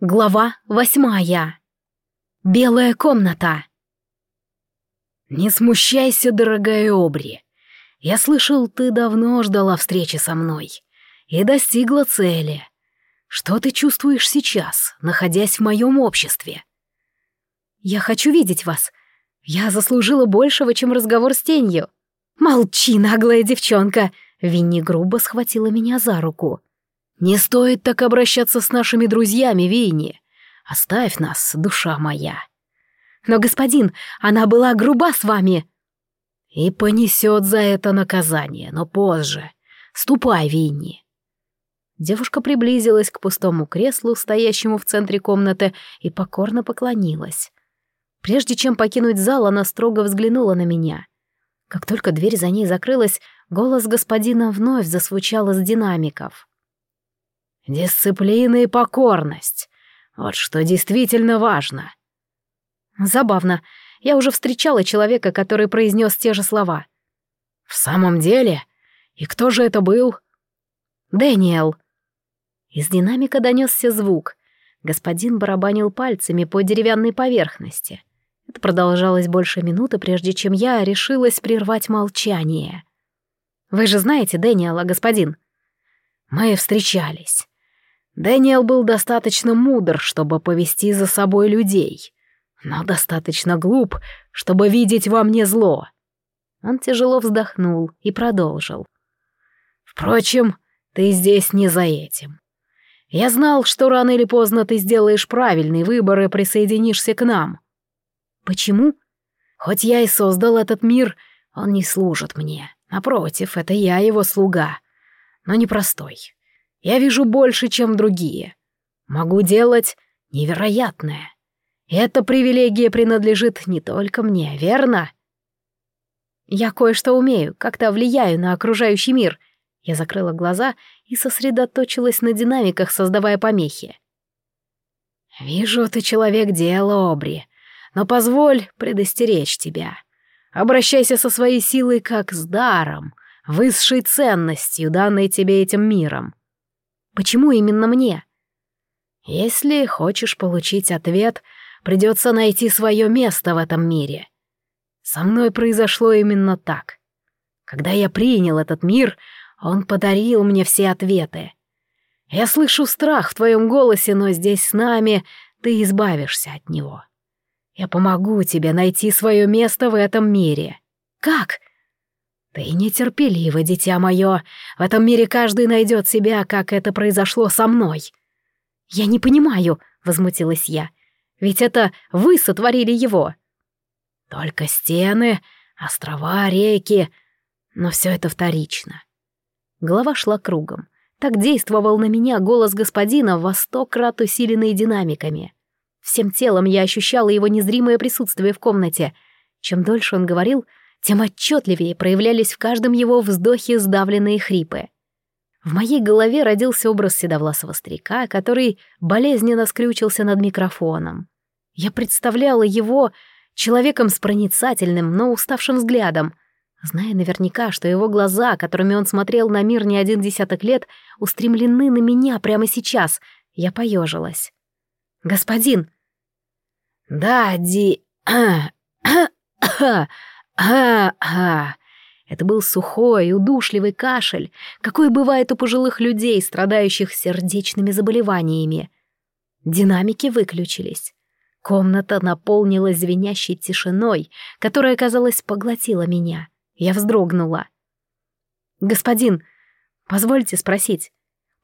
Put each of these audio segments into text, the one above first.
Глава восьмая. Белая комната. «Не смущайся, дорогая Обри. Я слышал, ты давно ждала встречи со мной и достигла цели. Что ты чувствуешь сейчас, находясь в моем обществе?» «Я хочу видеть вас. Я заслужила большего, чем разговор с тенью». «Молчи, наглая девчонка!» Винни грубо схватила меня за руку. «Не стоит так обращаться с нашими друзьями, Винни. Оставь нас, душа моя». «Но, господин, она была груба с вами». «И понесет за это наказание, но позже. Ступай, Винни». Девушка приблизилась к пустому креслу, стоящему в центре комнаты, и покорно поклонилась. Прежде чем покинуть зал, она строго взглянула на меня. Как только дверь за ней закрылась, голос господина вновь засвучал из динамиков. Дисциплина и покорность. Вот что действительно важно. Забавно. Я уже встречала человека, который произнес те же слова. В самом деле? И кто же это был? Дэниел. Из динамика донесся звук. Господин барабанил пальцами по деревянной поверхности. Это продолжалось больше минуты, прежде чем я решилась прервать молчание. «Вы же знаете Дэниела, господин?» «Мы встречались. Дэниел был достаточно мудр, чтобы повести за собой людей, но достаточно глуп, чтобы видеть во мне зло. Он тяжело вздохнул и продолжил. «Впрочем, ты здесь не за этим. Я знал, что рано или поздно ты сделаешь правильный выбор и присоединишься к нам. Почему? Хоть я и создал этот мир, он не служит мне. Напротив, это я его слуга, но непростой. Я вижу больше, чем другие. Могу делать невероятное. Эта привилегия принадлежит не только мне, верно? Я кое-что умею, как-то влияю на окружающий мир. Я закрыла глаза и сосредоточилась на динамиках, создавая помехи. «Вижу, ты человек дела, Обри, но позволь предостеречь тебя. Обращайся со своей силой как с даром, высшей ценностью, данной тебе этим миром. Почему именно мне? Если хочешь получить ответ, придется найти свое место в этом мире. Со мной произошло именно так. Когда я принял этот мир, он подарил мне все ответы. Я слышу страх в твоем голосе, но здесь с нами ты избавишься от него. Я помогу тебе найти свое место в этом мире. Как? «Ты нетерпелива, дитя мое. В этом мире каждый найдет себя, как это произошло со мной». «Я не понимаю», — возмутилась я. «Ведь это вы сотворили его». «Только стены, острова, реки. Но все это вторично». Голова шла кругом. Так действовал на меня голос господина во сто крат усиленный динамиками. Всем телом я ощущала его незримое присутствие в комнате. Чем дольше он говорил, тем отчетливее проявлялись в каждом его вздохе сдавленные хрипы. В моей голове родился образ седовласого старика, который болезненно скрючился над микрофоном. Я представляла его человеком с проницательным, но уставшим взглядом, зная наверняка, что его глаза, которыми он смотрел на мир не один десяток лет, устремлены на меня прямо сейчас, я поежилась. «Господин!» «Да, Ди...» А-а! Это был сухой, удушливый кашель, какой бывает у пожилых людей, страдающих сердечными заболеваниями. Динамики выключились. Комната наполнилась звенящей тишиной, которая, казалось, поглотила меня. Я вздрогнула. «Господин, позвольте спросить,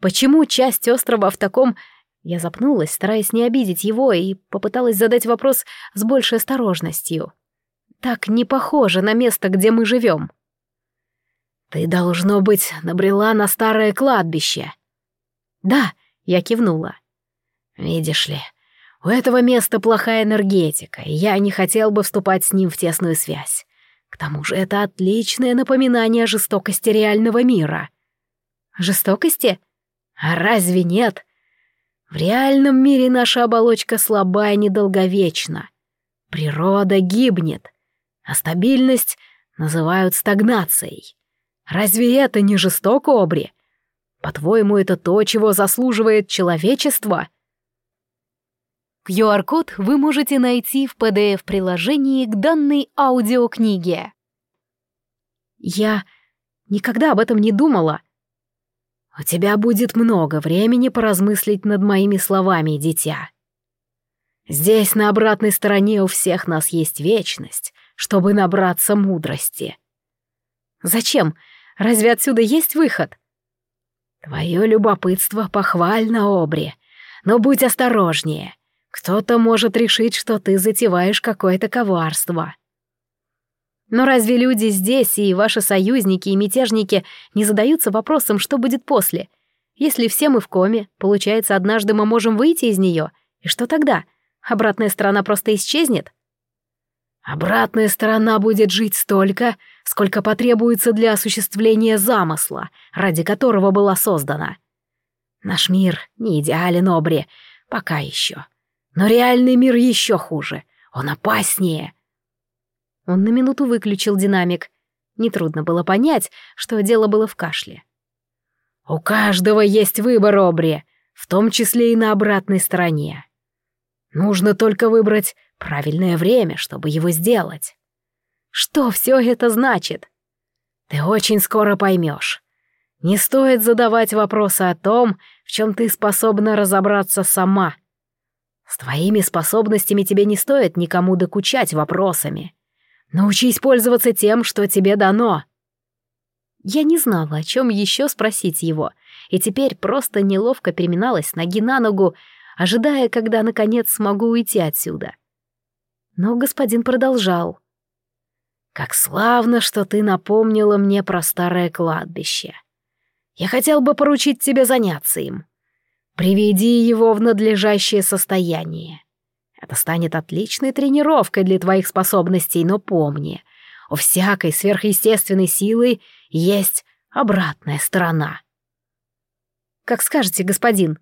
почему часть острова в таком...» Я запнулась, стараясь не обидеть его, и попыталась задать вопрос с большей осторожностью так не похоже на место, где мы живем. Ты, должно быть, набрела на старое кладбище. Да, я кивнула. Видишь ли, у этого места плохая энергетика, и я не хотел бы вступать с ним в тесную связь. К тому же это отличное напоминание о жестокости реального мира. Жестокости? А разве нет? В реальном мире наша оболочка слаба и недолговечна. Природа гибнет, а стабильность называют стагнацией. Разве это не жестоко, Обри? По-твоему, это то, чего заслуживает человечество? QR-код вы можете найти в PDF-приложении к данной аудиокниге. Я никогда об этом не думала. У тебя будет много времени поразмыслить над моими словами, дитя. Здесь, на обратной стороне, у всех нас есть вечность, чтобы набраться мудрости. Зачем? Разве отсюда есть выход? Твое любопытство похвально, Обри, но будь осторожнее. Кто-то может решить, что ты затеваешь какое-то коварство. Но разве люди здесь и ваши союзники и мятежники не задаются вопросом, что будет после? Если все мы в коме, получается, однажды мы можем выйти из нее, и что тогда? Обратная сторона просто исчезнет? Обратная сторона будет жить столько, сколько потребуется для осуществления замысла, ради которого была создана. Наш мир не идеален, Обри, пока еще. Но реальный мир еще хуже. Он опаснее. Он на минуту выключил динамик. Нетрудно было понять, что дело было в кашле. «У каждого есть выбор, Обри, в том числе и на обратной стороне. Нужно только выбрать правильное время, чтобы его сделать. Что все это значит? Ты очень скоро поймешь. Не стоит задавать вопросы о том, в чем ты способна разобраться сама. С твоими способностями тебе не стоит никому докучать вопросами. Научись пользоваться тем, что тебе дано. Я не знала, о чем еще спросить его, и теперь просто неловко переминалась ноги на ногу, ожидая, когда, наконец, смогу уйти отсюда. Но господин продолжал. «Как славно, что ты напомнила мне про старое кладбище. Я хотел бы поручить тебе заняться им. Приведи его в надлежащее состояние. Это станет отличной тренировкой для твоих способностей, но помни, у всякой сверхъестественной силы есть обратная сторона. Как скажете, господин.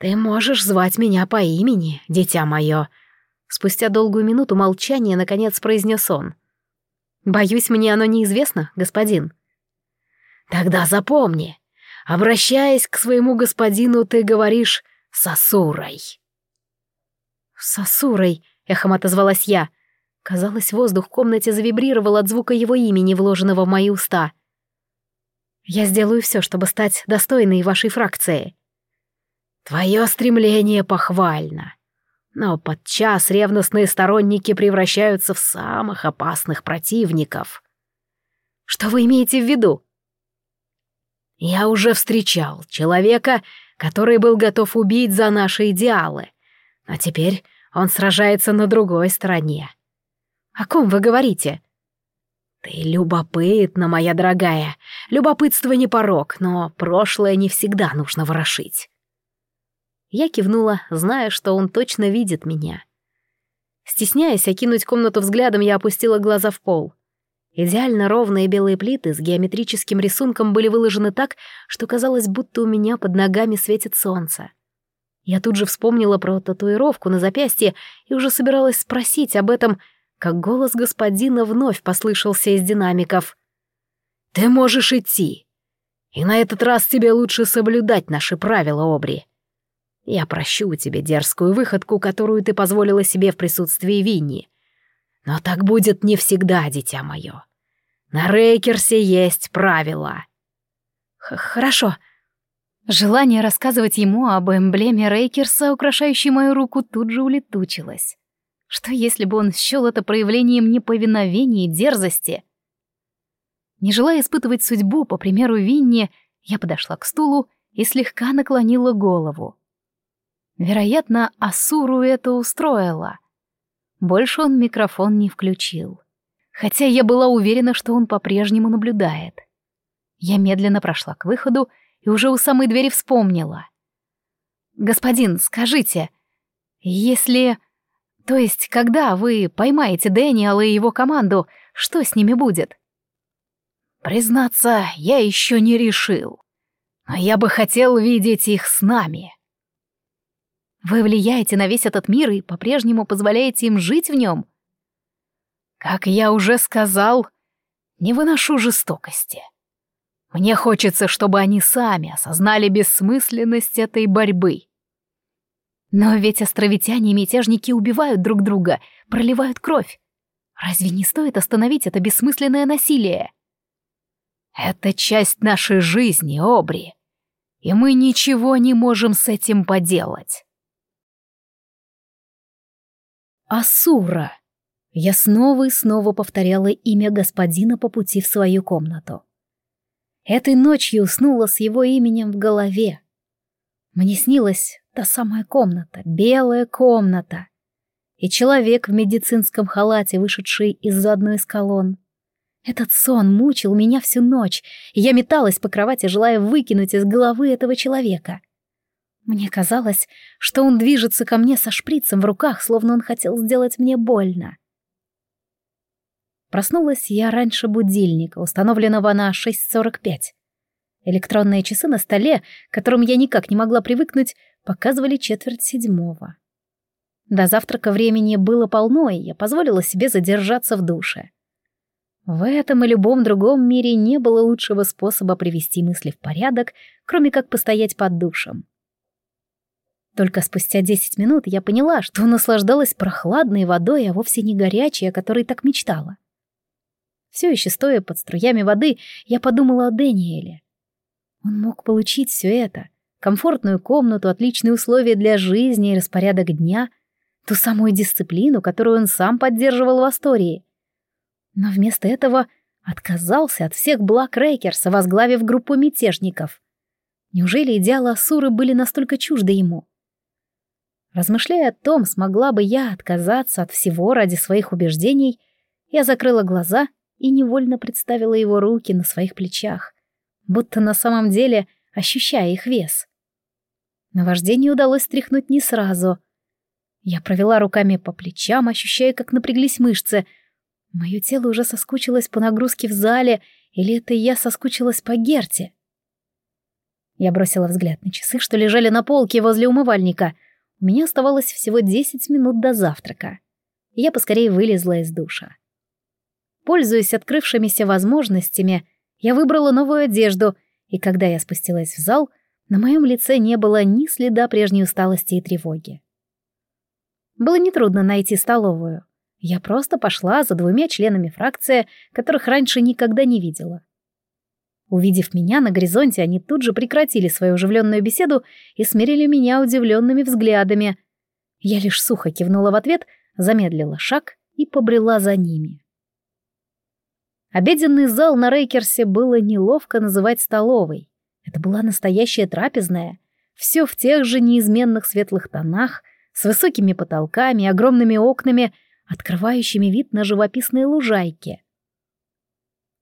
Ты можешь звать меня по имени, дитя мое. Спустя долгую минуту молчания наконец произнес он. Боюсь, мне оно неизвестно, господин. Тогда запомни, Обращаясь к своему господину, ты говоришь «сосурой». «Сосурой», — эхом отозвалась я. Казалось, воздух в комнате завибрировал от звука его имени, вложенного в мои уста. «Я сделаю все, чтобы стать достойной вашей фракции». «Твое стремление похвально», но подчас ревностные сторонники превращаются в самых опасных противников. Что вы имеете в виду? Я уже встречал человека, который был готов убить за наши идеалы. А теперь он сражается на другой стороне. О ком вы говорите? Ты любопытна, моя дорогая. Любопытство не порог, но прошлое не всегда нужно ворошить. Я кивнула, зная, что он точно видит меня. Стесняясь окинуть комнату взглядом, я опустила глаза в пол. Идеально ровные белые плиты с геометрическим рисунком были выложены так, что казалось, будто у меня под ногами светит солнце. Я тут же вспомнила про татуировку на запястье и уже собиралась спросить об этом, как голос господина вновь послышался из динамиков. «Ты можешь идти. И на этот раз тебе лучше соблюдать наши правила, Обри. Я прощу тебе дерзкую выходку, которую ты позволила себе в присутствии Винни. Но так будет не всегда, дитя мое. На Рейкерсе есть правила. Х Хорошо. Желание рассказывать ему об эмблеме Рейкерса, украшающей мою руку, тут же улетучилось. Что если бы он счел это проявлением неповиновения и дерзости? Не желая испытывать судьбу, по примеру Винни, я подошла к стулу и слегка наклонила голову. Вероятно, Асуру это устроило — больше он микрофон не включил. Хотя я была уверена, что он по-прежнему наблюдает. Я медленно прошла к выходу и уже у самой двери вспомнила. «Господин, скажите, если... То есть, когда вы поймаете Дэниела и его команду, что с ними будет?» «Признаться, я еще не решил. Но я бы хотел видеть их с нами», вы влияете на весь этот мир и по-прежнему позволяете им жить в нем? Как я уже сказал, не выношу жестокости. Мне хочется, чтобы они сами осознали бессмысленность этой борьбы. Но ведь островитяне и мятежники убивают друг друга, проливают кровь. Разве не стоит остановить это бессмысленное насилие? Это часть нашей жизни, Обри, и мы ничего не можем с этим поделать. Асура. Я снова и снова повторяла имя господина по пути в свою комнату. Этой ночью уснула с его именем в голове. Мне снилась та самая комната, белая комната. И человек в медицинском халате, вышедший из одной из колонн. Этот сон мучил меня всю ночь, и я металась по кровати, желая выкинуть из головы этого человека. Мне казалось, что он движется ко мне со шприцем в руках, словно он хотел сделать мне больно. Проснулась я раньше будильника, установленного на 6.45. Электронные часы на столе, к которым я никак не могла привыкнуть, показывали четверть седьмого. До завтрака времени было полно, и я позволила себе задержаться в душе. В этом и любом другом мире не было лучшего способа привести мысли в порядок, кроме как постоять под душем. Только спустя десять минут я поняла, что наслаждалась прохладной водой, а вовсе не горячей, о которой так мечтала. Все еще стоя под струями воды, я подумала о Дэниеле. Он мог получить все это. Комфортную комнату, отличные условия для жизни и распорядок дня, ту самую дисциплину, которую он сам поддерживал в Астории но вместо этого отказался от всех благ Рейкерса, возглавив группу мятежников. Неужели идеалы Асуры были настолько чужды ему? Размышляя о том, смогла бы я отказаться от всего ради своих убеждений, я закрыла глаза и невольно представила его руки на своих плечах, будто на самом деле ощущая их вес. Наваждение удалось стряхнуть не сразу. Я провела руками по плечам, ощущая, как напряглись мышцы — Мое тело уже соскучилось по нагрузке в зале, или это я соскучилась по Герте? Я бросила взгляд на часы, что лежали на полке возле умывальника. У меня оставалось всего десять минут до завтрака. я поскорее вылезла из душа. Пользуясь открывшимися возможностями, я выбрала новую одежду, и когда я спустилась в зал, на моем лице не было ни следа прежней усталости и тревоги. Было нетрудно найти столовую. Я просто пошла за двумя членами фракции, которых раньше никогда не видела. Увидев меня на горизонте, они тут же прекратили свою оживленную беседу и смирили меня удивленными взглядами. Я лишь сухо кивнула в ответ, замедлила шаг и побрела за ними. Обеденный зал на Рейкерсе было неловко называть столовой. Это была настоящая трапезная. Все в тех же неизменных светлых тонах, с высокими потолками, огромными окнами — открывающими вид на живописные лужайки.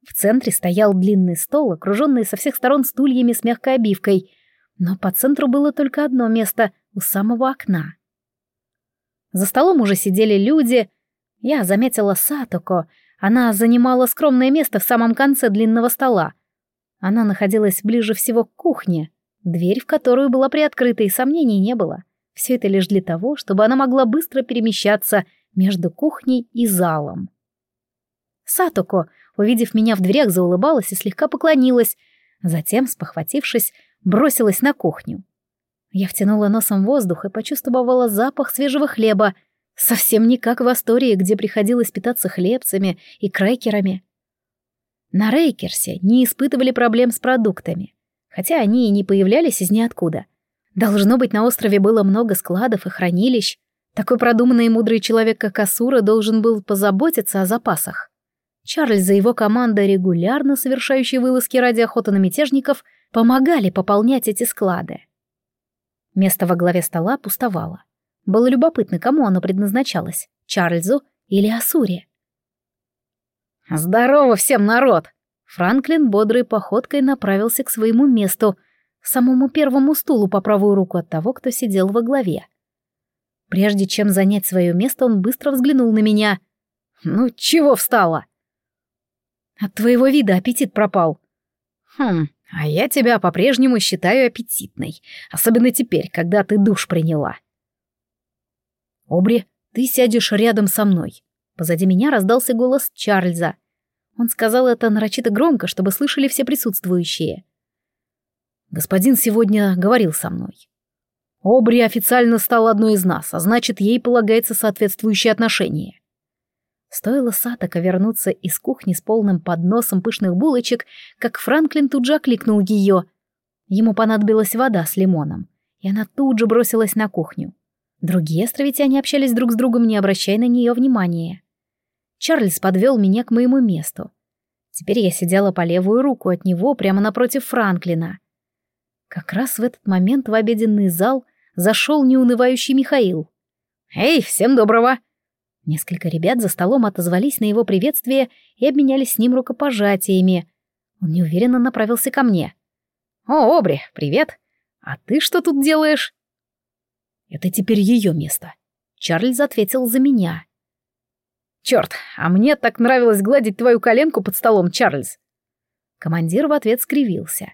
В центре стоял длинный стол, окруженный со всех сторон стульями с мягкой обивкой, но по центру было только одно место у самого окна. За столом уже сидели люди. Я заметила Сатоко. Она занимала скромное место в самом конце длинного стола. Она находилась ближе всего к кухне, дверь в которую была приоткрыта, и сомнений не было. Все это лишь для того, чтобы она могла быстро перемещаться между кухней и залом. Сатоко, увидев меня в дверях, заулыбалась и слегка поклонилась, затем, спохватившись, бросилась на кухню. Я втянула носом воздух и почувствовала запах свежего хлеба, совсем не как в Астории, где приходилось питаться хлебцами и крекерами. На Рейкерсе не испытывали проблем с продуктами, хотя они и не появлялись из ниоткуда. Должно быть, на острове было много складов и хранилищ. Такой продуманный и мудрый человек, как Асура, должен был позаботиться о запасах. Чарльз и его команда, регулярно совершающие вылазки ради охоты на мятежников, помогали пополнять эти склады. Место во главе стола пустовало. Было любопытно, кому оно предназначалось — Чарльзу или Асуре. «Здорово всем, народ!» Франклин бодрой походкой направился к своему месту, самому первому стулу по правую руку от того, кто сидел во главе. Прежде чем занять свое место, он быстро взглянул на меня. «Ну, чего встала?» «От твоего вида аппетит пропал». «Хм, а я тебя по-прежнему считаю аппетитной, особенно теперь, когда ты душ приняла». «Обри, ты сядешь рядом со мной». Позади меня раздался голос Чарльза. Он сказал это нарочито громко, чтобы слышали все присутствующие. «Господин сегодня говорил со мной. Обри официально стала одной из нас, а значит, ей полагается соответствующее отношение. Стоило Сатока вернуться из кухни с полным подносом пышных булочек, как Франклин тут же окликнул ее. Ему понадобилась вода с лимоном, и она тут же бросилась на кухню. Другие островитяне общались друг с другом, не обращая на нее внимания. Чарльз подвел меня к моему месту. Теперь я сидела по левую руку от него, прямо напротив Франклина. Как раз в этот момент в обеденный зал зашел неунывающий Михаил. «Эй, всем доброго!» Несколько ребят за столом отозвались на его приветствие и обменялись с ним рукопожатиями. Он неуверенно направился ко мне. «О, Обри, привет! А ты что тут делаешь?» «Это теперь ее место». Чарльз ответил за меня. «Черт, а мне так нравилось гладить твою коленку под столом, Чарльз!» Командир в ответ скривился.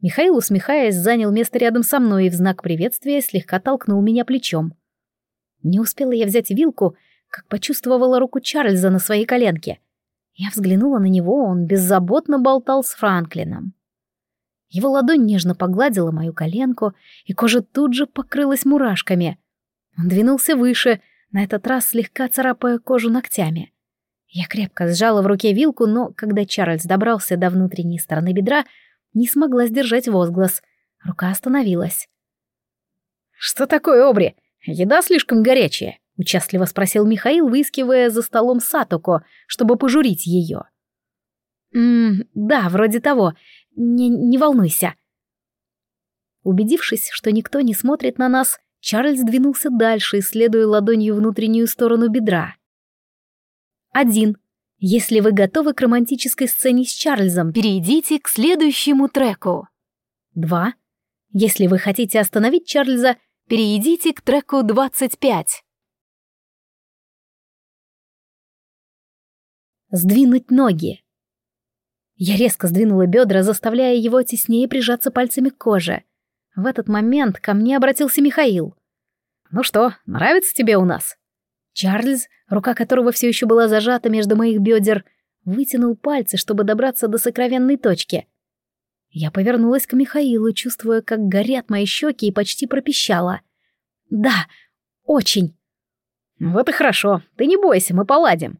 Михаил, усмехаясь, занял место рядом со мной и в знак приветствия слегка толкнул меня плечом. Не успела я взять вилку, как почувствовала руку Чарльза на своей коленке. Я взглянула на него, он беззаботно болтал с Франклином. Его ладонь нежно погладила мою коленку, и кожа тут же покрылась мурашками. Он двинулся выше, на этот раз слегка царапая кожу ногтями. Я крепко сжала в руке вилку, но когда Чарльз добрался до внутренней стороны бедра, не смогла сдержать возглас. Рука остановилась. «Что такое, Обри? Еда слишком горячая?» — участливо спросил Михаил, выискивая за столом Сатоко, чтобы пожурить ее. «Ммм, да, вроде того. Не, не волнуйся». Убедившись, что никто не смотрит на нас, Чарльз двинулся дальше, исследуя ладонью внутреннюю сторону бедра. Один. Если вы готовы к романтической сцене с Чарльзом, перейдите к следующему треку. Два. Если вы хотите остановить Чарльза, перейдите к треку 25. Сдвинуть ноги. Я резко сдвинула бедра, заставляя его теснее прижаться пальцами к коже. В этот момент ко мне обратился Михаил. «Ну что, нравится тебе у нас?» Чарльз, рука которого все еще была зажата между моих бедер, вытянул пальцы, чтобы добраться до сокровенной точки. Я повернулась к Михаилу, чувствуя, как горят мои щеки, и почти пропищала. «Да, очень». «Вот и хорошо, ты не бойся, мы поладим».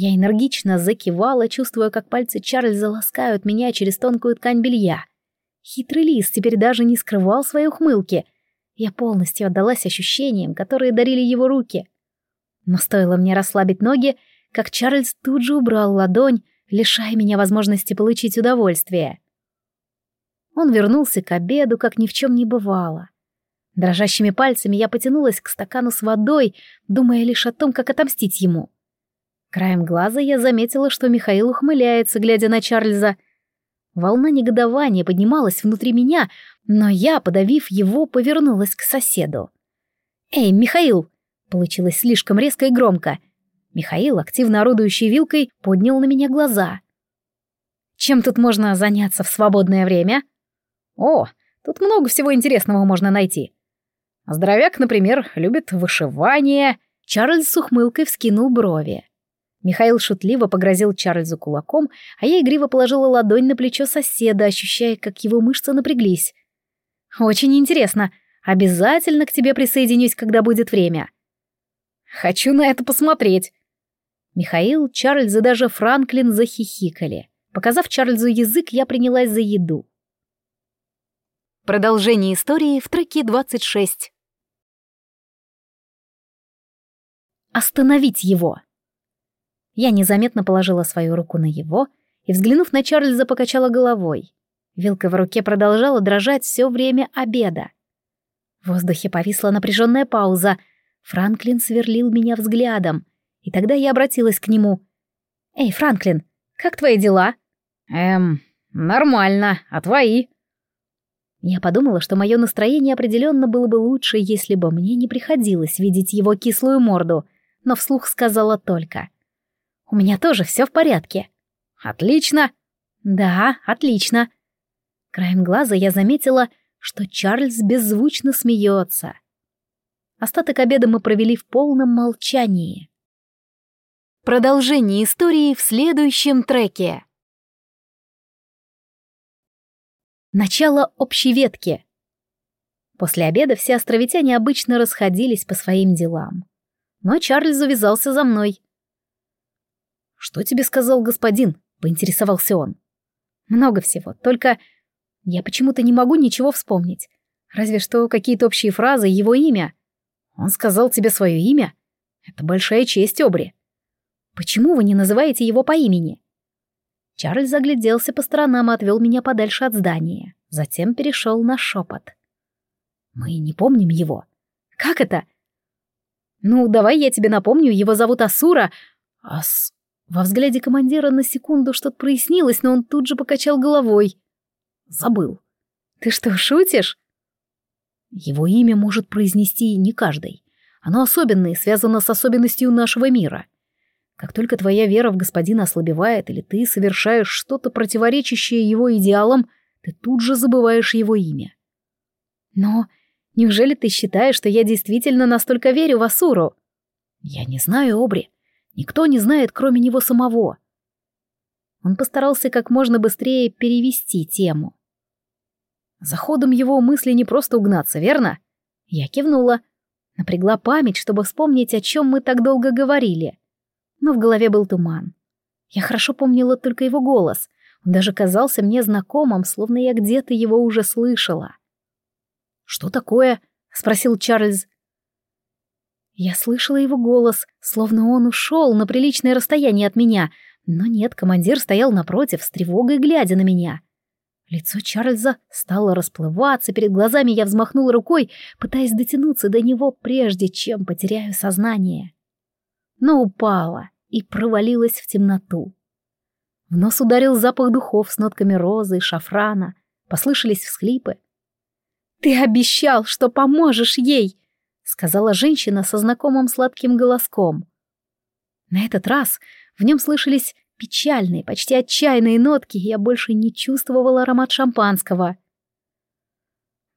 Я энергично закивала, чувствуя, как пальцы Чарльза ласкают меня через тонкую ткань белья. Хитрый лис теперь даже не скрывал своей ухмылки. Я полностью отдалась ощущениям, которые дарили его руки. Но стоило мне расслабить ноги, как Чарльз тут же убрал ладонь, лишая меня возможности получить удовольствие. Он вернулся к обеду, как ни в чем не бывало. Дрожащими пальцами я потянулась к стакану с водой, думая лишь о том, как отомстить ему. Краем глаза я заметила, что Михаил ухмыляется, глядя на Чарльза — Волна негодования поднималась внутри меня, но я, подавив его, повернулась к соседу. «Эй, Михаил!» — получилось слишком резко и громко. Михаил, активно орудующий вилкой, поднял на меня глаза. «Чем тут можно заняться в свободное время?» «О, тут много всего интересного можно найти. Здоровяк, например, любит вышивание». Чарльз с ухмылкой вскинул брови. Михаил шутливо погрозил Чарльзу кулаком, а я игриво положила ладонь на плечо соседа, ощущая, как его мышцы напряглись. «Очень интересно. Обязательно к тебе присоединюсь, когда будет время». «Хочу на это посмотреть». Михаил, Чарльз и даже Франклин захихикали. Показав Чарльзу язык, я принялась за еду. Продолжение истории в треке 26. Остановить его. Я незаметно положила свою руку на его и, взглянув на Чарльза, покачала головой. Вилка в руке продолжала дрожать все время обеда. В воздухе повисла напряженная пауза. Франклин сверлил меня взглядом, и тогда я обратилась к нему. «Эй, Франклин, как твои дела?» «Эм, нормально, а твои?» Я подумала, что мое настроение определенно было бы лучше, если бы мне не приходилось видеть его кислую морду, но вслух сказала только. У меня тоже все в порядке. Отлично. Да, отлично. Краем глаза я заметила, что Чарльз беззвучно смеется. Остаток обеда мы провели в полном молчании. Продолжение истории в следующем треке. Начало общей ветки. После обеда все островитяне обычно расходились по своим делам. Но Чарльз увязался за мной. «Что тебе сказал господин?» — поинтересовался он. «Много всего, только я почему-то не могу ничего вспомнить. Разве что какие-то общие фразы, его имя. Он сказал тебе свое имя? Это большая честь, Обри. Почему вы не называете его по имени?» Чарльз загляделся по сторонам и отвел меня подальше от здания. Затем перешел на шепот. «Мы не помним его». «Как это?» «Ну, давай я тебе напомню, его зовут Асура». «Ас...» Во взгляде командира на секунду что-то прояснилось, но он тут же покачал головой. «Забыл». «Ты что, шутишь?» Его имя может произнести не каждый. Оно особенное и связано с особенностью нашего мира. Как только твоя вера в господина ослабевает или ты совершаешь что-то противоречащее его идеалам, ты тут же забываешь его имя. Но неужели ты считаешь, что я действительно настолько верю в Асуру? Я не знаю, Обри. Никто не знает, кроме него самого. Он постарался как можно быстрее перевести тему. За ходом его мысли не просто угнаться, верно? Я кивнула. Напрягла память, чтобы вспомнить, о чем мы так долго говорили но в голове был туман. Я хорошо помнила только его голос. Он даже казался мне знакомым, словно я где-то его уже слышала. «Что такое?» — спросил Чарльз. Я слышала его голос, словно он ушел на приличное расстояние от меня, но нет, командир стоял напротив, с тревогой глядя на меня. Лицо Чарльза стало расплываться, перед глазами я взмахнула рукой, пытаясь дотянуться до него, прежде чем потеряю сознание но упала и провалилась в темноту. В нос ударил запах духов с нотками розы и шафрана, послышались всхлипы. «Ты обещал, что поможешь ей!» — сказала женщина со знакомым сладким голоском. На этот раз в нем слышались печальные, почти отчаянные нотки, и я больше не чувствовала аромат шампанского.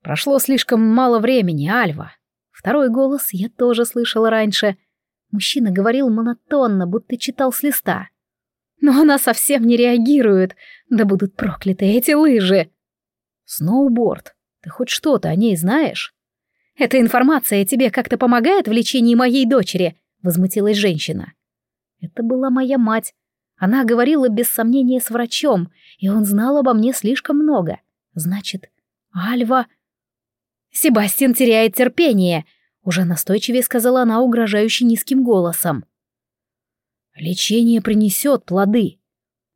«Прошло слишком мало времени, Альва!» Второй голос я тоже слышала раньше — Мужчина говорил монотонно, будто читал с листа. Но она совсем не реагирует. Да будут прокляты эти лыжи. Сноуборд. Ты хоть что-то о ней знаешь? Эта информация тебе как-то помогает в лечении моей дочери? Возмутилась женщина. Это была моя мать. Она говорила без сомнения с врачом, и он знал обо мне слишком много. Значит, Альва... Себастьян теряет терпение. Уже настойчивее сказала она угрожающе низким голосом. «Лечение принесет плоды».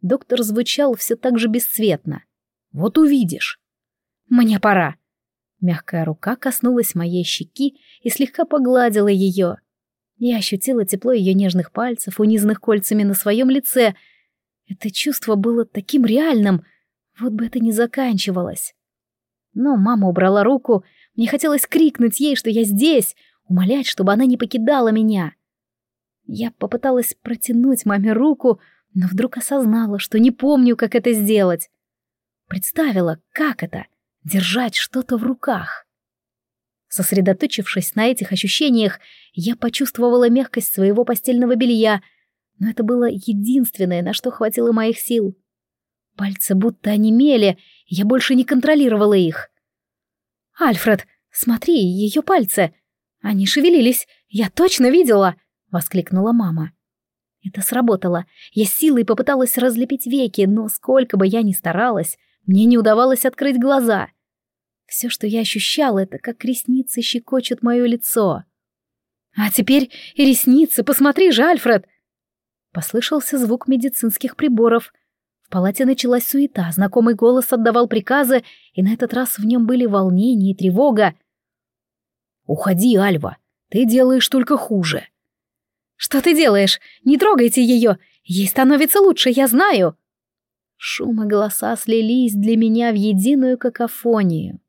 Доктор звучал все так же бесцветно. «Вот увидишь». «Мне пора». Мягкая рука коснулась моей щеки и слегка погладила ее. Я ощутила тепло ее нежных пальцев, унизанных кольцами на своем лице. Это чувство было таким реальным, вот бы это ни заканчивалось. Но мама убрала руку, мне хотелось крикнуть ей, что я здесь, умолять, чтобы она не покидала меня. Я попыталась протянуть маме руку, но вдруг осознала, что не помню, как это сделать. Представила, как это — держать что-то в руках. Сосредоточившись на этих ощущениях, я почувствовала мягкость своего постельного белья, но это было единственное, на что хватило моих сил. Пальцы будто онемели, я больше не контролировала их. «Альфред, смотри, ее пальцы! Они шевелились, я точно видела!» — воскликнула мама. Это сработало. Я силой попыталась разлепить веки, но сколько бы я ни старалась, мне не удавалось открыть глаза. Все, что я ощущала, это как ресницы щекочут мое лицо. «А теперь и ресницы, посмотри же, Альфред!» Послышался звук медицинских приборов — в палате началась суета, знакомый голос отдавал приказы, и на этот раз в нем были волнение и тревога. «Уходи, Альва, ты делаешь только хуже». «Что ты делаешь? Не трогайте ее! Ей становится лучше, я знаю!» Шум и голоса слились для меня в единую какофонию.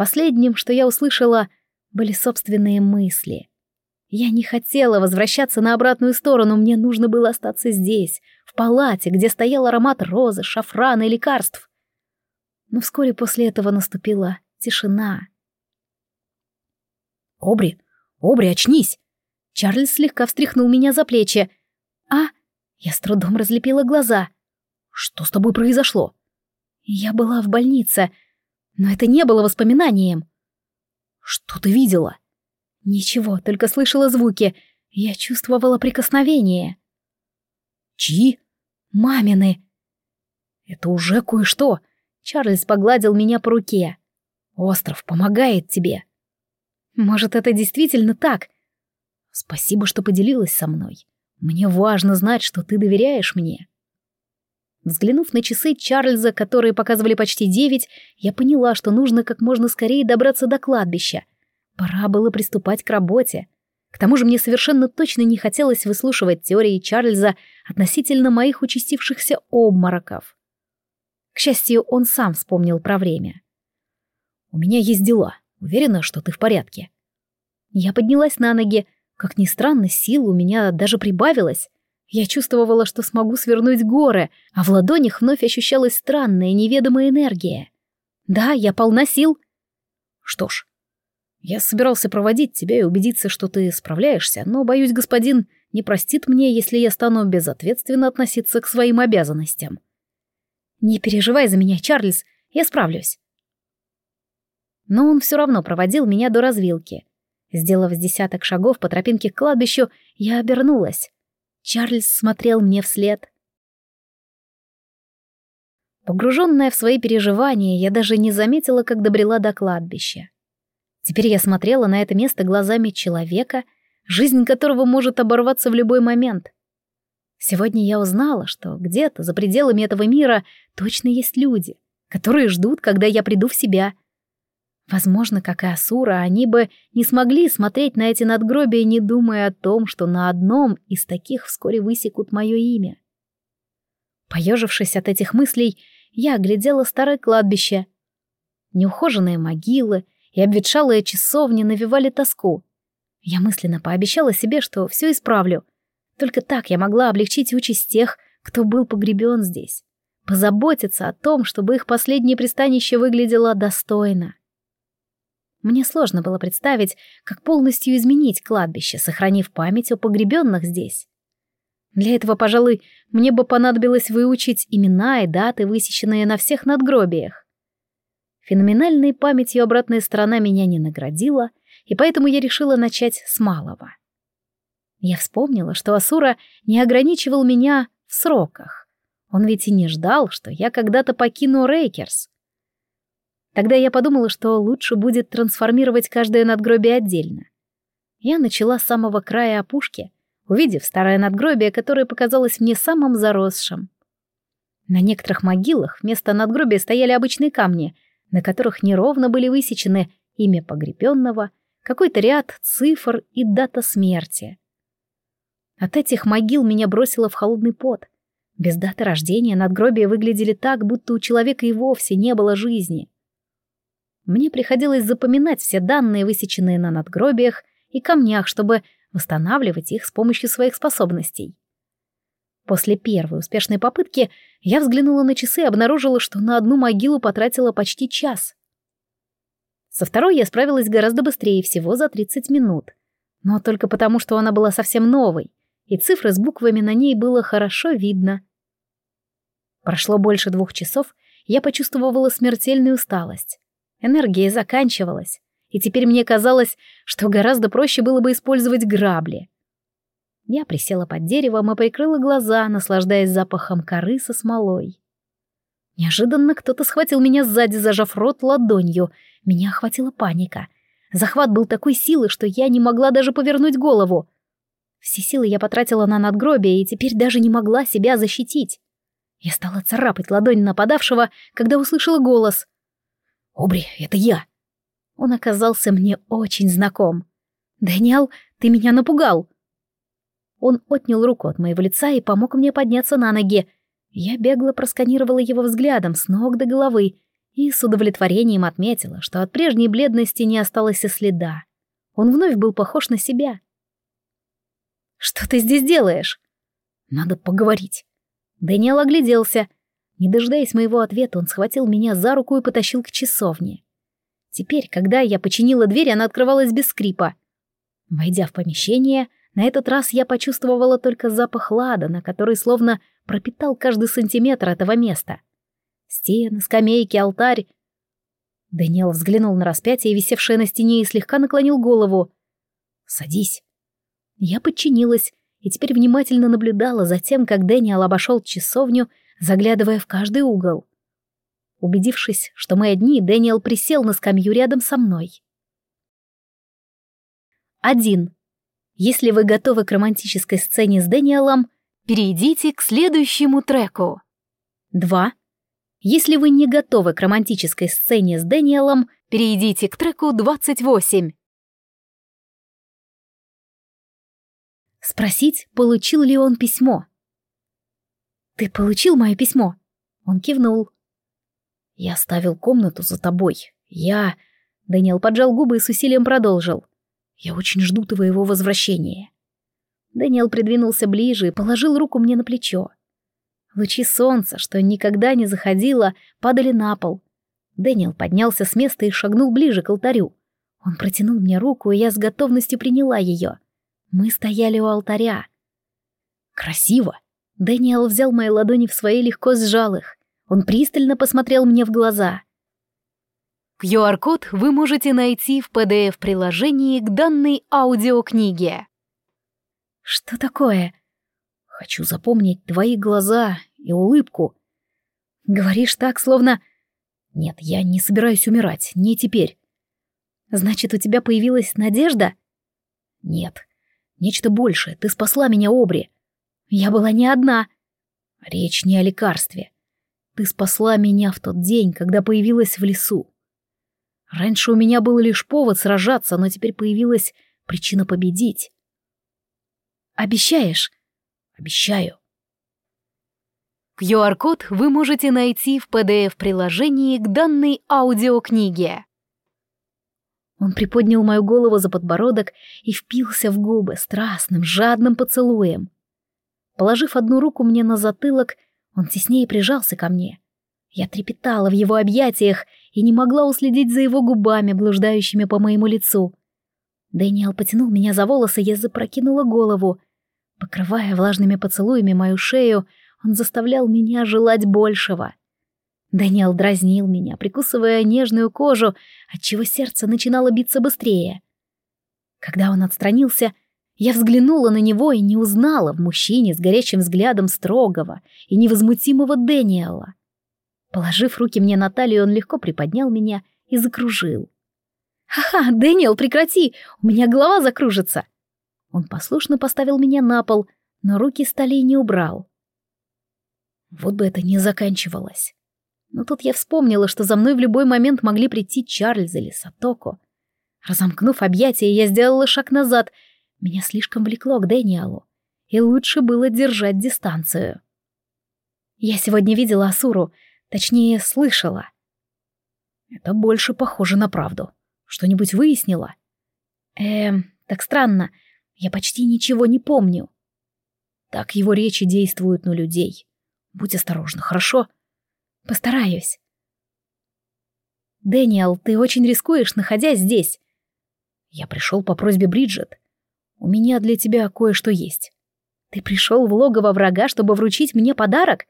Последним, что я услышала, были собственные мысли. Я не хотела возвращаться на обратную сторону, мне нужно было остаться здесь, в палате, где стоял аромат розы, шафрана и лекарств. Но вскоре после этого наступила тишина. «Обри! Обри, очнись!» Чарльз слегка встряхнул меня за плечи. «А?» Я с трудом разлепила глаза. «Что с тобой произошло?» «Я была в больнице, но это не было воспоминанием». «Что ты видела?» «Ничего, только слышала звуки. Я чувствовала прикосновение». «Чьи?» «Мамины». «Это уже кое-что». Чарльз погладил меня по руке. «Остров помогает тебе». «Может, это действительно так?» «Спасибо, что поделилась со мной. Мне важно знать, что ты доверяешь мне». Взглянув на часы Чарльза, которые показывали почти девять, я поняла, что нужно как можно скорее добраться до кладбища. Пора было приступать к работе. К тому же мне совершенно точно не хотелось выслушивать теории Чарльза относительно моих участившихся обмороков. К счастью, он сам вспомнил про время. «У меня есть дела. Уверена, что ты в порядке?» Я поднялась на ноги. Как ни странно, сил у меня даже прибавилось. Я чувствовала, что смогу свернуть горы, а в ладонях вновь ощущалась странная неведомая энергия. Да, я полна сил. Что ж, я собирался проводить тебя и убедиться, что ты справляешься, но, боюсь, господин не простит мне, если я стану безответственно относиться к своим обязанностям. Не переживай за меня, Чарльз, я справлюсь. Но он все равно проводил меня до развилки. Сделав десяток шагов по тропинке к кладбищу, я обернулась. Чарльз смотрел мне вслед. Погруженная в свои переживания, я даже не заметила, как добрела до кладбища. Теперь я смотрела на это место глазами человека, жизнь которого может оборваться в любой момент. Сегодня я узнала, что где-то за пределами этого мира точно есть люди, которые ждут, когда я приду в себя — Возможно, как и Асура, они бы не смогли смотреть на эти надгробия, не думая о том, что на одном из таких вскоре высекут мое имя. Поежившись от этих мыслей, я оглядела старое кладбище. Неухоженные могилы и обветшалые часовни навевали тоску. Я мысленно пообещала себе, что все исправлю. Только так я могла облегчить участь тех, кто был погребен здесь. Позаботиться о том, чтобы их последнее пристанище выглядело достойно. Мне сложно было представить, как полностью изменить кладбище, сохранив память о погребенных здесь. Для этого, пожалуй, мне бы понадобилось выучить имена и даты, высеченные на всех надгробиях. Феноменальной памятью обратная сторона меня не наградила, и поэтому я решила начать с малого. Я вспомнила, что Асура не ограничивал меня в сроках. Он ведь и не ждал, что я когда-то покину Рейкерс. Тогда я подумала, что лучше будет трансформировать каждое надгробие отдельно. Я начала с самого края опушки, увидев старое надгробие, которое показалось мне самым заросшим. На некоторых могилах вместо надгробия стояли обычные камни, на которых неровно были высечены имя погребенного, какой-то ряд цифр и дата смерти. От этих могил меня бросило в холодный пот. Без даты рождения надгробия выглядели так, будто у человека и вовсе не было жизни. Мне приходилось запоминать все данные, высеченные на надгробиях и камнях, чтобы восстанавливать их с помощью своих способностей. После первой успешной попытки я взглянула на часы и обнаружила, что на одну могилу потратила почти час. Со второй я справилась гораздо быстрее, всего за 30 минут. Но только потому, что она была совсем новой, и цифры с буквами на ней было хорошо видно. Прошло больше двух часов, я почувствовала смертельную усталость. Энергия заканчивалась, и теперь мне казалось, что гораздо проще было бы использовать грабли. Я присела под деревом и прикрыла глаза, наслаждаясь запахом коры со смолой. Неожиданно кто-то схватил меня сзади, зажав рот ладонью. Меня охватила паника. Захват был такой силы, что я не могла даже повернуть голову. Все силы я потратила на надгробие и теперь даже не могла себя защитить. Я стала царапать ладонь нападавшего, когда услышала голос. «Обри, это я!» Он оказался мне очень знаком. «Дэниел, ты меня напугал!» Он отнял руку от моего лица и помог мне подняться на ноги. Я бегло просканировала его взглядом с ног до головы и с удовлетворением отметила, что от прежней бледности не осталось и следа. Он вновь был похож на себя. «Что ты здесь делаешь?» «Надо поговорить». Дэниел огляделся — не дожидаясь моего ответа, он схватил меня за руку и потащил к часовне. Теперь, когда я починила дверь, она открывалась без скрипа. Войдя в помещение, на этот раз я почувствовала только запах ладана, который словно пропитал каждый сантиметр этого места. Стены, скамейки, алтарь. Дэниел взглянул на распятие, висевшее на стене, и слегка наклонил голову. «Садись». Я подчинилась и теперь внимательно наблюдала за тем, как Дэниел обошел часовню, заглядывая в каждый угол. Убедившись, что мы одни, Дэниел присел на скамью рядом со мной. Один. Если вы готовы к романтической сцене с Дэниелом, перейдите к следующему треку. Два. Если вы не готовы к романтической сцене с Дэниелом, перейдите к треку 28. Спросить, получил ли он письмо. «Ты получил мое письмо?» Он кивнул. «Я оставил комнату за тобой. Я...» Дэниел поджал губы и с усилием продолжил. «Я очень жду твоего возвращения». Дэниел придвинулся ближе и положил руку мне на плечо. Лучи солнца, что никогда не заходило, падали на пол. Дэниел поднялся с места и шагнул ближе к алтарю. Он протянул мне руку, и я с готовностью приняла ее. Мы стояли у алтаря. «Красиво!» Дэниел взял мои ладони в свои легко сжал их. Он пристально посмотрел мне в глаза. QR-код вы можете найти в PDF-приложении к данной аудиокниге. Что такое? Хочу запомнить твои глаза и улыбку. Говоришь так, словно... Нет, я не собираюсь умирать, не теперь. Значит, у тебя появилась надежда? Нет, нечто большее. Ты спасла меня, Обри. Я была не одна. Речь не о лекарстве. Ты спасла меня в тот день, когда появилась в лесу. Раньше у меня был лишь повод сражаться, но теперь появилась причина победить. Обещаешь? Обещаю. QR-код вы можете найти в PDF-приложении к данной аудиокниге. Он приподнял мою голову за подбородок и впился в губы страстным, жадным поцелуем. Положив одну руку мне на затылок, он теснее прижался ко мне. Я трепетала в его объятиях и не могла уследить за его губами, блуждающими по моему лицу. Дэниел потянул меня за волосы, я запрокинула голову. Покрывая влажными поцелуями мою шею, он заставлял меня желать большего. Дэниел дразнил меня, прикусывая нежную кожу, отчего сердце начинало биться быстрее. Когда он отстранился, я взглянула на него и не узнала в мужчине с горячим взглядом строгого и невозмутимого Дэниела. Положив руки мне на талию, он легко приподнял меня и закружил. «Ха-ха, Дэниел, прекрати! У меня голова закружится!» Он послушно поставил меня на пол, но руки стали не убрал. Вот бы это не заканчивалось. Но тут я вспомнила, что за мной в любой момент могли прийти Чарльз или Сатоко. Разомкнув объятия, я сделала шаг назад — меня слишком влекло к Дэниелу, и лучше было держать дистанцию. Я сегодня видела Асуру, точнее, слышала. Это больше похоже на правду. Что-нибудь выяснила? Эм, так странно, я почти ничего не помню. Так его речи действуют на людей. Будь осторожна, хорошо? Постараюсь. Дэниел, ты очень рискуешь, находясь здесь. Я пришел по просьбе Бриджит. У меня для тебя кое-что есть. Ты пришел в логово врага, чтобы вручить мне подарок?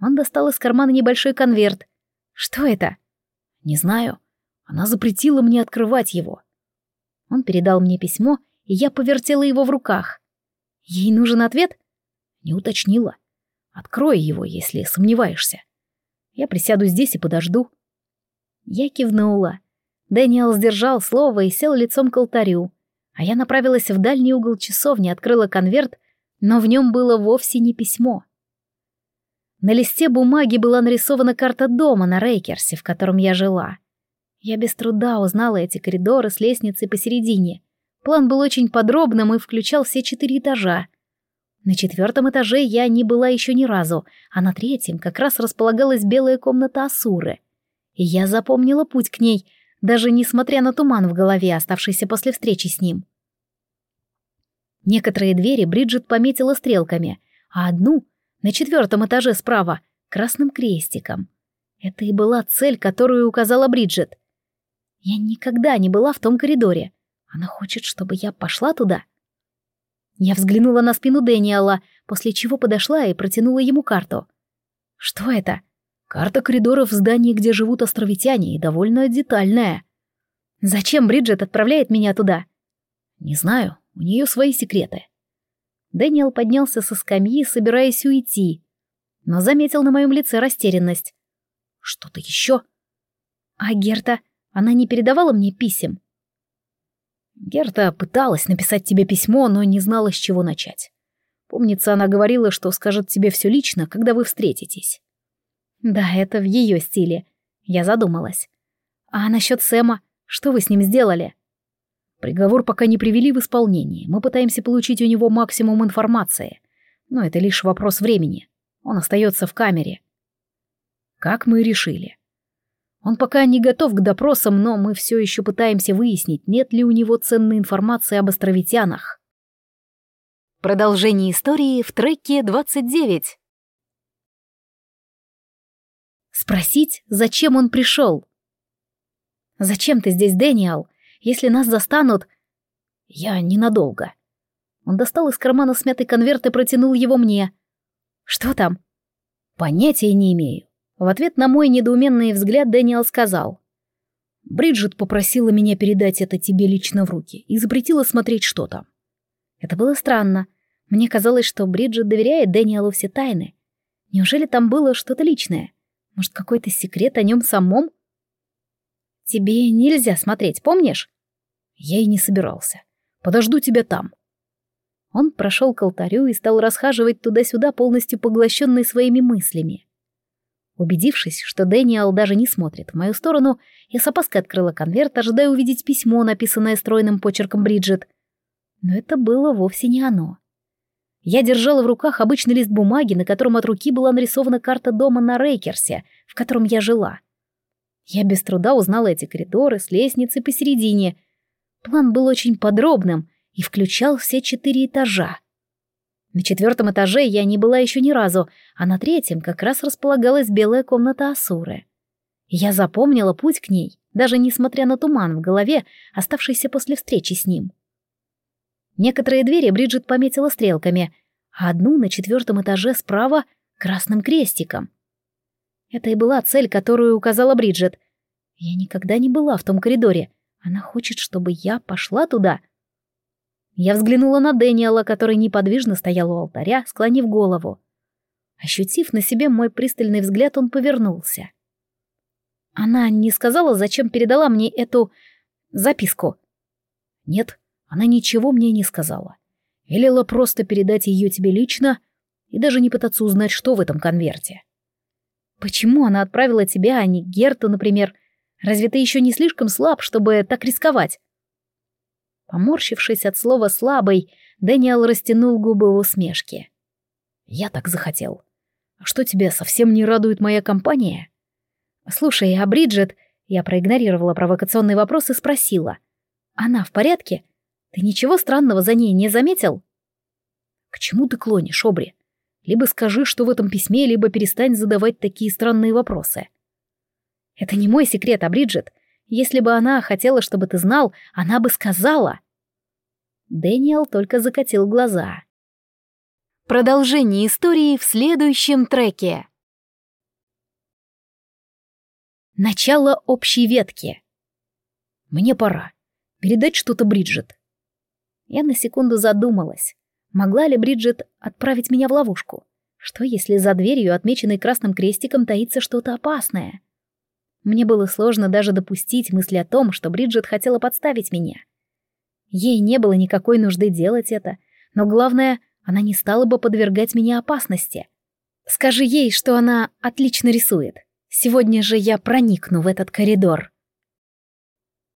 Он достал из кармана небольшой конверт. Что это? Не знаю. Она запретила мне открывать его. Он передал мне письмо, и я повертела его в руках. Ей нужен ответ? Не уточнила. Открой его, если сомневаешься. Я присяду здесь и подожду. Я кивнула. Дэниел сдержал слово и сел лицом к алтарю а я направилась в дальний угол часовни, открыла конверт, но в нем было вовсе не письмо. На листе бумаги была нарисована карта дома на Рейкерсе, в котором я жила. Я без труда узнала эти коридоры с лестницей посередине. План был очень подробным и включал все четыре этажа. На четвертом этаже я не была еще ни разу, а на третьем как раз располагалась белая комната Асуры. И я запомнила путь к ней — даже несмотря на туман в голове, оставшийся после встречи с ним. Некоторые двери Бриджит пометила стрелками, а одну, на четвертом этаже справа, красным крестиком. Это и была цель, которую указала Бриджит. Я никогда не была в том коридоре. Она хочет, чтобы я пошла туда. Я взглянула на спину Дэниела, после чего подошла и протянула ему карту. Что это? Карта коридоров в здании, где живут островитяне, и довольно детальная. Зачем Бриджит отправляет меня туда? Не знаю, у нее свои секреты. Дэниел поднялся со скамьи, собираясь уйти, но заметил на моем лице растерянность. Что-то еще? А Герта, она не передавала мне писем? Герта пыталась написать тебе письмо, но не знала, с чего начать. Помнится, она говорила, что скажет тебе все лично, когда вы встретитесь. Да, это в ее стиле. Я задумалась. А насчет Сэма? Что вы с ним сделали? Приговор пока не привели в исполнение. Мы пытаемся получить у него максимум информации. Но это лишь вопрос времени. Он остается в камере. Как мы решили. Он пока не готов к допросам, но мы все еще пытаемся выяснить, нет ли у него ценной информации об островитянах. Продолжение истории в треке 29. Спросить, зачем он пришел? «Зачем ты здесь, Дэниел? Если нас застанут...» «Я ненадолго». Он достал из кармана смятый конверт и протянул его мне. «Что там?» «Понятия не имею». В ответ на мой недоуменный взгляд Дэниел сказал. «Бриджит попросила меня передать это тебе лично в руки и запретила смотреть, что там». Это было странно. Мне казалось, что Бриджит доверяет Дэниелу все тайны. Неужели там было что-то личное? Может, какой-то секрет о нем самом? Тебе нельзя смотреть, помнишь? Я и не собирался. Подожду тебя там. Он прошел к алтарю и стал расхаживать туда-сюда, полностью поглощенный своими мыслями. Убедившись, что Дэниел даже не смотрит в мою сторону, я с опаской открыла конверт, ожидая увидеть письмо, написанное стройным почерком Бриджит. Но это было вовсе не оно. Я держала в руках обычный лист бумаги, на котором от руки была нарисована карта дома на Рейкерсе, в котором я жила. Я без труда узнала эти коридоры с лестницей посередине. План был очень подробным и включал все четыре этажа. На четвертом этаже я не была еще ни разу, а на третьем как раз располагалась белая комната Асуры. Я запомнила путь к ней, даже несмотря на туман в голове, оставшийся после встречи с ним. Некоторые двери Бриджит пометила стрелками, а одну на четвертом этаже справа — красным крестиком. Это и была цель, которую указала Бриджит. Я никогда не была в том коридоре. Она хочет, чтобы я пошла туда. Я взглянула на Дэниела, который неподвижно стоял у алтаря, склонив голову. Ощутив на себе мой пристальный взгляд, он повернулся. Она не сказала, зачем передала мне эту записку. Нет, она ничего мне не сказала. Велела просто передать ее тебе лично и даже не пытаться узнать, что в этом конверте. Почему она отправила тебя, а не Герту, например? Разве ты еще не слишком слаб, чтобы так рисковать? Поморщившись от слова «слабый», Дэниел растянул губы в усмешке. «Я так захотел. А что тебя совсем не радует моя компания?» «Слушай, а Бриджит...» Я проигнорировала провокационный вопрос и спросила. «Она в порядке? Ты ничего странного за ней не заметил? К чему ты клонишь, Обри? Либо скажи, что в этом письме, либо перестань задавать такие странные вопросы. Это не мой секрет, а Бриджит. Если бы она хотела, чтобы ты знал, она бы сказала. Дэниел только закатил глаза. Продолжение истории в следующем треке. Начало общей ветки. Мне пора. Передать что-то Бриджит. Я на секунду задумалась. Могла ли Бриджит отправить меня в ловушку? Что, если за дверью, отмеченной красным крестиком, таится что-то опасное? Мне было сложно даже допустить мысли о том, что Бриджит хотела подставить меня. Ей не было никакой нужды делать это, но главное, она не стала бы подвергать меня опасности. Скажи ей, что она отлично рисует. Сегодня же я проникну в этот коридор.